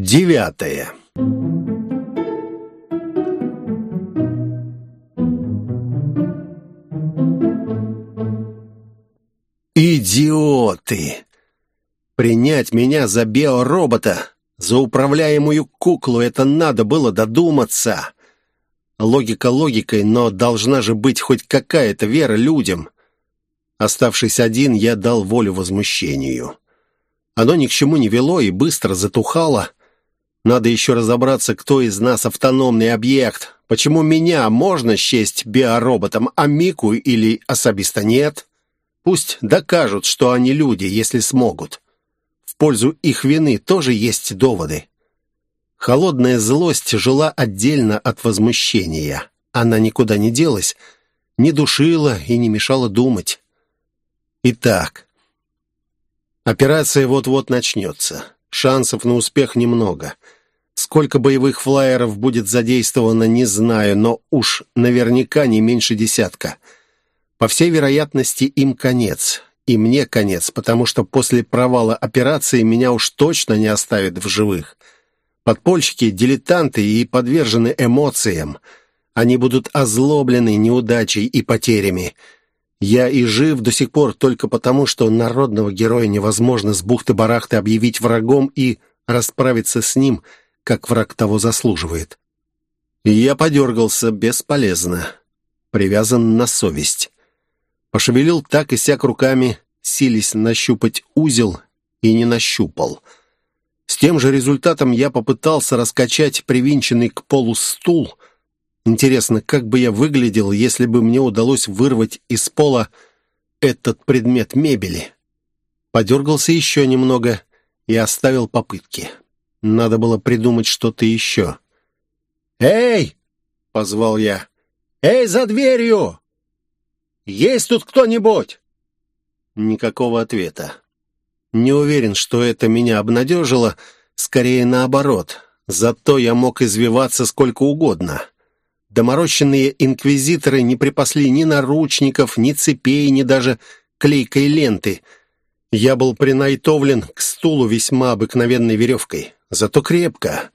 Девятое. Идиоты! Принять меня за биоробота, за управляемую куклу, это надо было додуматься. Логика логикой, но должна же быть хоть какая-то вера людям. Оставшись один, я дал волю возмущению. Оно ни к чему не вело и быстро затухало. Надо еще разобраться, кто из нас автономный объект. Почему меня можно счесть биороботом, а Мику или особисто нет? Пусть докажут, что они люди, если смогут. В пользу их вины тоже есть доводы. Холодная злость жила отдельно от возмущения. Она никуда не делась, не душила и не мешала думать. Итак, операция вот-вот начнется. Шансов на успех немного. Сколько боевых флайеров будет задействовано, не знаю, но уж наверняка не меньше десятка. По всей вероятности, им конец. И мне конец, потому что после провала операции меня уж точно не оставят в живых. Подпольщики — дилетанты и подвержены эмоциям. Они будут озлоблены неудачей и потерями. Я и жив до сих пор только потому, что народного героя невозможно с бухты-барахты объявить врагом и расправиться с ним, как враг того заслуживает. я подергался бесполезно, привязан на совесть. Пошевелил так и сяк руками, сились нащупать узел и не нащупал. С тем же результатом я попытался раскачать привинченный к полу стул — Интересно, как бы я выглядел, если бы мне удалось вырвать из пола этот предмет мебели? Подергался еще немного и оставил попытки. Надо было придумать что-то еще. «Эй!» — позвал я. «Эй, за дверью! Есть тут кто-нибудь?» Никакого ответа. Не уверен, что это меня обнадежило, скорее наоборот. Зато я мог извиваться сколько угодно. Доморощенные инквизиторы не припасли ни наручников, ни цепей, ни даже клейкой ленты. Я был принайтовлен к стулу весьма обыкновенной веревкой, зато крепко.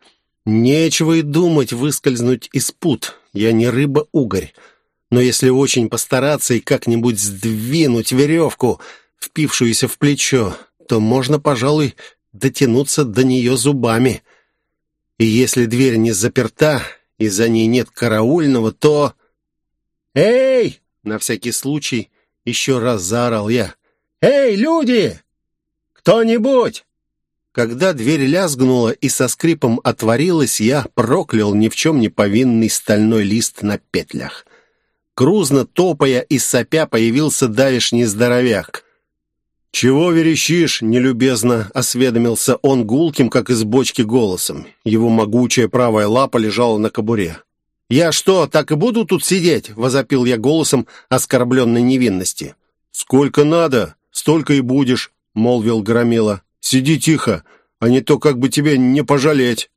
Нечего и думать выскользнуть из пут. Я не рыба-угорь. Но если очень постараться и как-нибудь сдвинуть веревку, впившуюся в плечо, то можно, пожалуй, дотянуться до нее зубами. И если дверь не заперта, и за ней нет караульного, то... «Эй!» — на всякий случай еще раз заорал я. «Эй, люди! Кто-нибудь!» Когда дверь лязгнула и со скрипом отворилась, я проклял ни в чем не повинный стальной лист на петлях. Грузно топая и сопя появился давишний здоровяк. «Чего верещишь?» — нелюбезно осведомился он гулким, как из бочки, голосом. Его могучая правая лапа лежала на кобуре. «Я что, так и буду тут сидеть?» — возопил я голосом оскорбленной невинности. «Сколько надо, столько и будешь», — молвил Громила. «Сиди тихо, а не то как бы тебе не пожалеть».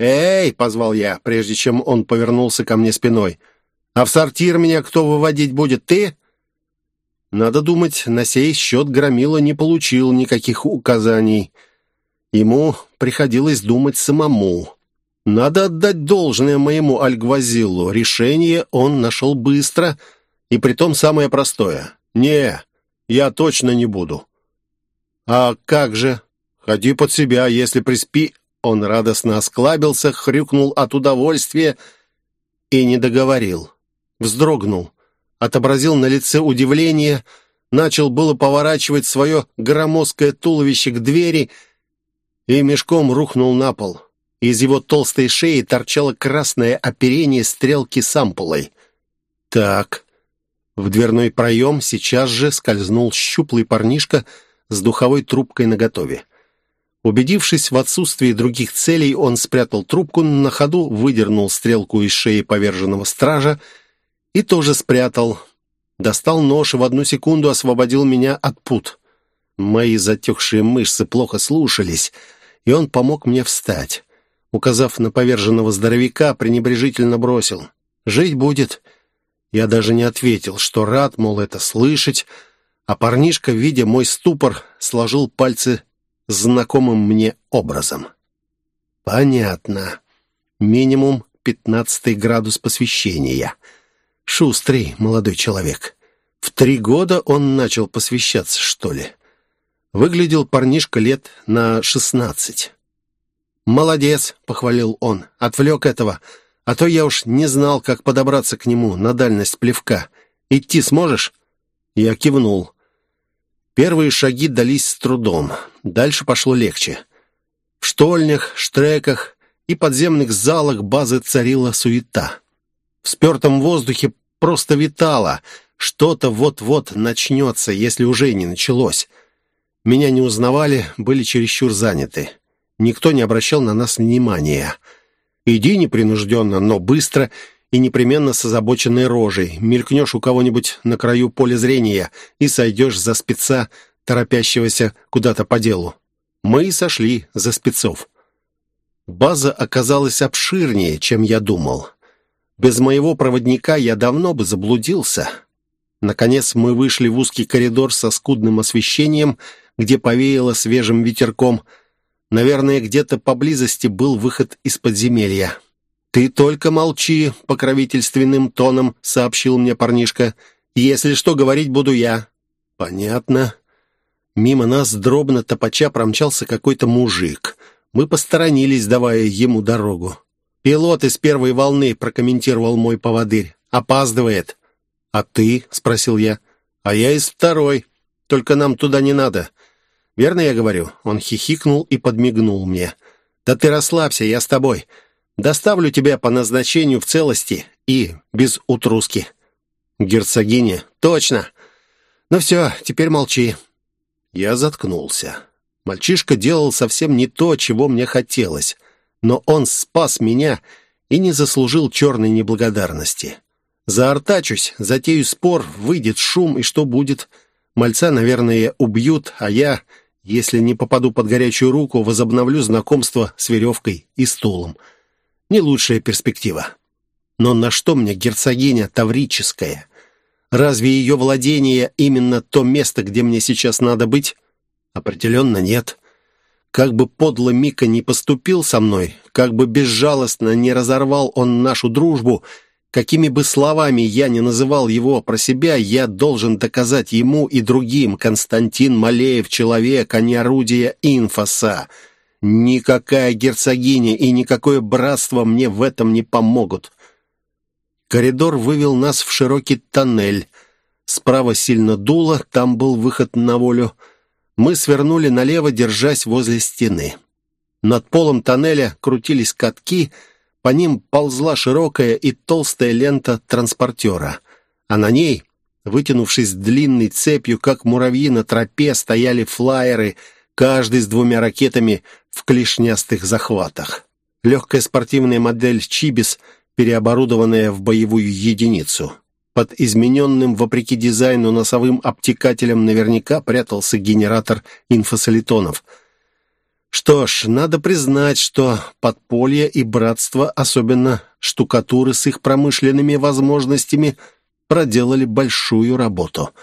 «Эй!» — позвал я, прежде чем он повернулся ко мне спиной. «А в сортир меня кто выводить будет, ты?» Надо думать, на сей счет Громила не получил никаких указаний. Ему приходилось думать самому. Надо отдать должное моему Альгвазилу. Решение он нашел быстро, и притом самое простое. «Не, я точно не буду». «А как же? Ходи под себя, если приспи...» Он радостно осклабился, хрюкнул от удовольствия и не договорил. Вздрогнул отобразил на лице удивление, начал было поворачивать свое громоздкое туловище к двери и мешком рухнул на пол. Из его толстой шеи торчало красное оперение стрелки с ампулой. «Так...» В дверной проем сейчас же скользнул щуплый парнишка с духовой трубкой наготове. Убедившись в отсутствии других целей, он спрятал трубку на ходу, выдернул стрелку из шеи поверженного стража и тоже спрятал. Достал нож и в одну секунду освободил меня от пут. Мои затекшие мышцы плохо слушались, и он помог мне встать. Указав на поверженного здоровяка, пренебрежительно бросил. «Жить будет». Я даже не ответил, что рад, мол, это слышать, а парнишка, видя мой ступор, сложил пальцы знакомым мне образом. Понятно. Минимум пятнадцатый градус посвящения. Шустрый молодой человек. В три года он начал посвящаться, что ли? Выглядел парнишка лет на шестнадцать. «Молодец», — похвалил он, — «отвлек этого, а то я уж не знал, как подобраться к нему на дальность плевка. Идти сможешь?» Я кивнул. Первые шаги дались с трудом, дальше пошло легче. В штольнях, штреках и подземных залах базы царила суета. В спертом воздухе просто витало, что-то вот-вот начнется, если уже не началось. Меня не узнавали, были чересчур заняты. Никто не обращал на нас внимания. Иди непринужденно, но быстро и непременно с озабоченной рожей. Мелькнешь у кого-нибудь на краю поля зрения и сойдешь за спеца, торопящегося куда-то по делу. Мы и сошли за спецов. База оказалась обширнее, чем я думал. Без моего проводника я давно бы заблудился. Наконец мы вышли в узкий коридор со скудным освещением, где повеяло свежим ветерком. Наверное, где-то поблизости был выход из подземелья. «Ты только молчи», — покровительственным тоном сообщил мне парнишка. «Если что, говорить буду я». «Понятно». Мимо нас дробно топача промчался какой-то мужик. Мы посторонились, давая ему дорогу. «Пилот из первой волны», — прокомментировал мой поводырь. «Опаздывает». «А ты?» — спросил я. «А я из второй. Только нам туда не надо». «Верно я говорю?» Он хихикнул и подмигнул мне. «Да ты расслабься, я с тобой. Доставлю тебя по назначению в целости и без утруски». «Герцогиня?» «Точно!» «Ну все, теперь молчи». Я заткнулся. Мальчишка делал совсем не то, чего мне хотелось, но он спас меня и не заслужил черной неблагодарности. Заортачусь, затею спор, выйдет шум, и что будет? Мальца, наверное, убьют, а я, если не попаду под горячую руку, возобновлю знакомство с веревкой и стулом. Не лучшая перспектива. Но на что мне герцогиня Таврическая? Разве ее владение именно то место, где мне сейчас надо быть? Определенно нет. Как бы подло Мика не поступил со мной, как бы безжалостно не разорвал он нашу дружбу, какими бы словами я не называл его про себя, я должен доказать ему и другим, Константин Малеев человек, а не орудие инфоса. Никакая герцогиня и никакое братство мне в этом не помогут. Коридор вывел нас в широкий тоннель. Справа сильно дуло, там был выход на волю. Мы свернули налево, держась возле стены. Над полом тоннеля крутились катки, по ним ползла широкая и толстая лента транспортера, а на ней, вытянувшись длинной цепью, как муравьи на тропе, стояли флайеры — каждый с двумя ракетами в клешнястых захватах. Легкая спортивная модель «Чибис», переоборудованная в боевую единицу. Под измененным, вопреки дизайну, носовым обтекателем наверняка прятался генератор инфосолитонов. Что ж, надо признать, что подполье и братство, особенно штукатуры с их промышленными возможностями, проделали большую работу —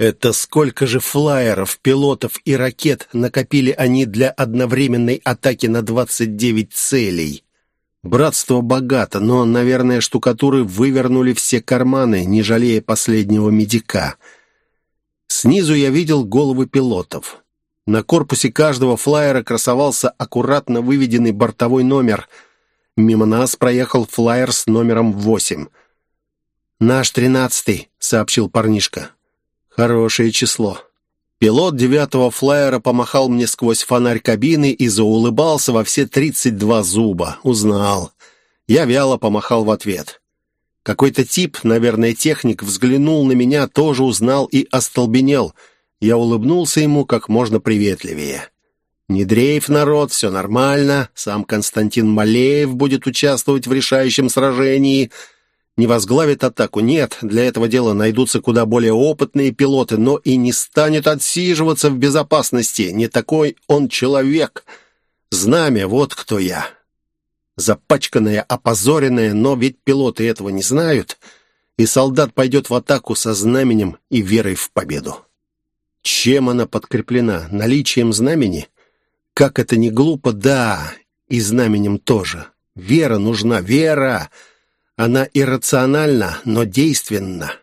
это сколько же флайеров, пилотов и ракет накопили они для одновременной атаки на 29 целей? Братство богато, но, наверное, штукатуры вывернули все карманы, не жалея последнего медика. Снизу я видел головы пилотов. На корпусе каждого флайера красовался аккуратно выведенный бортовой номер. Мимо нас проехал флайер с номером 8. «Наш тринадцатый», — сообщил парнишка. Хорошее число. Пилот девятого флайера помахал мне сквозь фонарь кабины и заулыбался во все тридцать два зуба. Узнал. Я вяло помахал в ответ. Какой-то тип, наверное, техник, взглянул на меня, тоже узнал и остолбенел. Я улыбнулся ему как можно приветливее. «Не дрейф, народ, все нормально. Сам Константин Малеев будет участвовать в решающем сражении не возглавит атаку. Нет, для этого дела найдутся куда более опытные пилоты, но и не станет отсиживаться в безопасности. Не такой он человек. Знамя, вот кто я. Запачканная, опозоренная, но ведь пилоты этого не знают, и солдат пойдет в атаку со знаменем и верой в победу. Чем она подкреплена? Наличием знамени? Как это не глупо, да, и знаменем тоже. Вера нужна, вера! Она иррациональна, но действенна.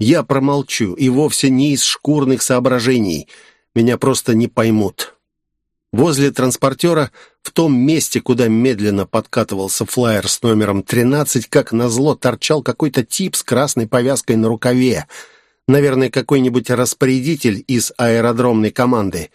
Я промолчу, и вовсе не из шкурных соображений. Меня просто не поймут. Возле транспортера, в том месте, куда медленно подкатывался флайер с номером 13, как назло торчал какой-то тип с красной повязкой на рукаве. Наверное, какой-нибудь распорядитель из аэродромной команды.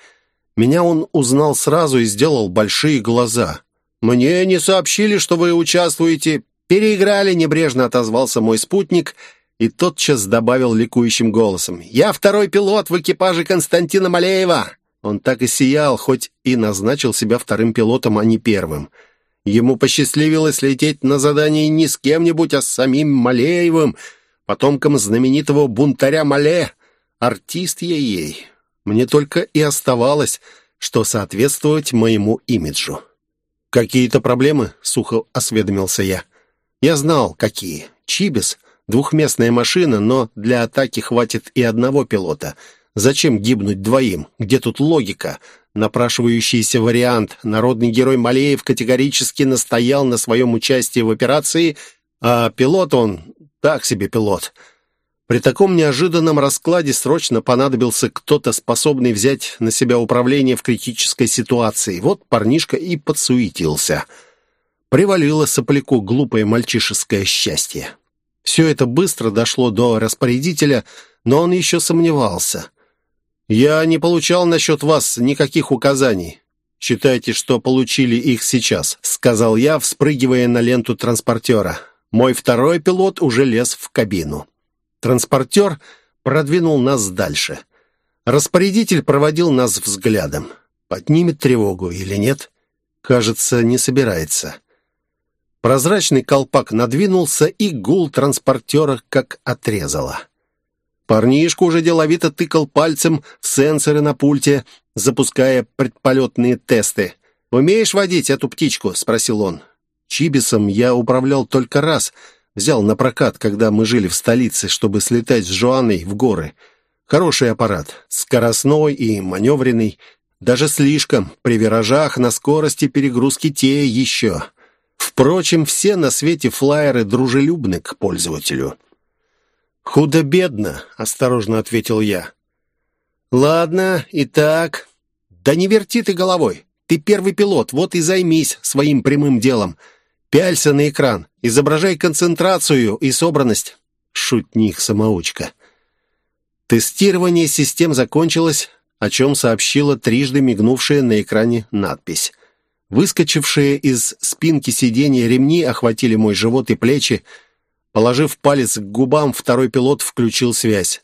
Меня он узнал сразу и сделал большие глаза. «Мне не сообщили, что вы участвуете». «Переиграли», — небрежно отозвался мой спутник и тотчас добавил ликующим голосом. «Я второй пилот в экипаже Константина Малеева». Он так и сиял, хоть и назначил себя вторым пилотом, а не первым. Ему посчастливилось лететь на задание не с кем-нибудь, а с самим Малеевым, потомком знаменитого бунтаря Мале. Артист я ей. Мне только и оставалось, что соответствовать моему имиджу. «Какие-то проблемы?» — сухо осведомился я. «Я знал, какие. Чибис — двухместная машина, но для атаки хватит и одного пилота — Зачем гибнуть двоим? Где тут логика? Напрашивающийся вариант. Народный герой Малеев категорически настоял на своем участии в операции, а пилот он так себе пилот. При таком неожиданном раскладе срочно понадобился кто-то, способный взять на себя управление в критической ситуации. Вот парнишка и подсуетился. Привалило сопляку глупое мальчишеское счастье. Все это быстро дошло до распорядителя, но он еще сомневался. «Я не получал насчет вас никаких указаний. Считайте, что получили их сейчас», — сказал я, вспрыгивая на ленту транспортера. Мой второй пилот уже лез в кабину. Транспортер продвинул нас дальше. Распорядитель проводил нас взглядом. Поднимет тревогу или нет? Кажется, не собирается. Прозрачный колпак надвинулся, и гул транспортера как отрезало. Парнишка уже деловито тыкал пальцем в сенсоры на пульте, запуская предполетные тесты. «Умеешь водить эту птичку?» — спросил он. Чибисом я управлял только раз. Взял на прокат, когда мы жили в столице, чтобы слетать с Жуаной в горы. Хороший аппарат, скоростной и маневренный. Даже слишком, при виражах на скорости перегрузки те еще. Впрочем, все на свете флайеры дружелюбны к пользователю. «Худо-бедно», — осторожно ответил я. «Ладно, итак...» «Да не верти ты головой. Ты первый пилот, вот и займись своим прямым делом. Пялься на экран, изображай концентрацию и собранность». Шутник-самоучка. Тестирование систем закончилось, о чем сообщила трижды мигнувшая на экране надпись. Выскочившие из спинки сиденья ремни охватили мой живот и плечи, Положив палец к губам, второй пилот включил связь.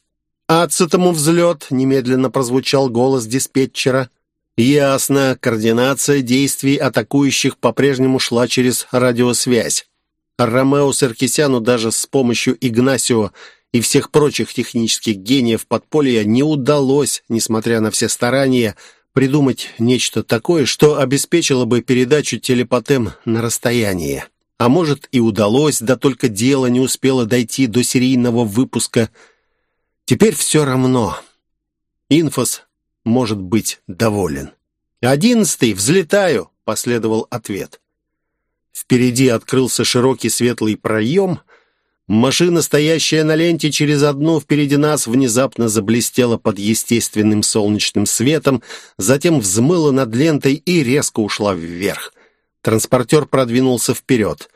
«Ацетому взлет!» — немедленно прозвучал голос диспетчера. «Ясно. Координация действий атакующих по-прежнему шла через радиосвязь. Ромео Саркисяну даже с помощью Игнасио и всех прочих технических гениев подполья не удалось, несмотря на все старания, придумать нечто такое, что обеспечило бы передачу телепатем на расстояние. А может, и удалось, да только дело не успело дойти до серийного выпуска. Теперь все равно. Инфос может быть доволен. «Одиннадцатый, взлетаю!» — последовал ответ. Впереди открылся широкий светлый проем. Машина, стоящая на ленте через одну впереди нас, внезапно заблестела под естественным солнечным светом, затем взмыла над лентой и резко ушла вверх. Транспортер продвинулся вперед.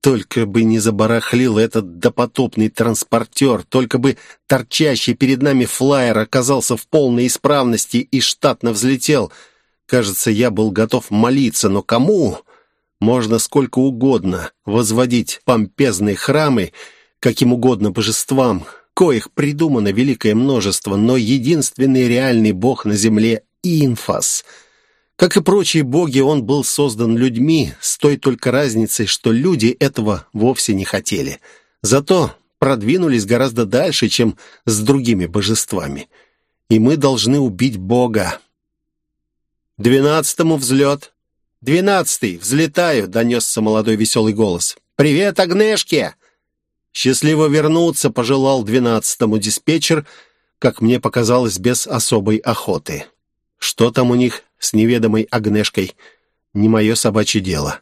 Только бы не забарахлил этот допотопный транспортер, только бы торчащий перед нами флайер оказался в полной исправности и штатно взлетел. Кажется, я был готов молиться, но кому? Можно сколько угодно возводить помпезные храмы, каким угодно божествам, коих придумано великое множество, но единственный реальный бог на земле — Инфас — как и прочие боги, он был создан людьми, с той только разницей, что люди этого вовсе не хотели. Зато продвинулись гораздо дальше, чем с другими божествами. И мы должны убить бога. «Двенадцатому взлет!» «Двенадцатый! Взлетаю!» — донесся молодой веселый голос. «Привет, Агнешке!» «Счастливо вернуться!» — пожелал двенадцатому диспетчер, как мне показалось, без особой охоты. «Что там у них?» с неведомой Агнешкой. не мое собачье дело.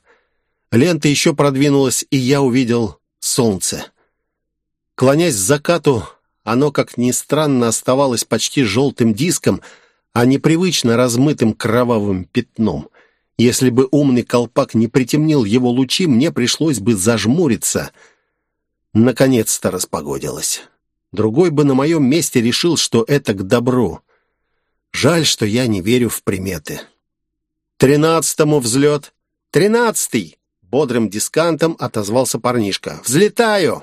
Лента еще продвинулась, и я увидел солнце. Клонясь к закату, оно, как ни странно, оставалось почти желтым диском, а непривычно размытым кровавым пятном. Если бы умный колпак не притемнил его лучи, мне пришлось бы зажмуриться. Наконец-то распогодилось. Другой бы на моем месте решил, что это к добру. Жаль, что я не верю в приметы. «Тринадцатому взлет!» «Тринадцатый!» Бодрым дискантом отозвался парнишка. «Взлетаю!»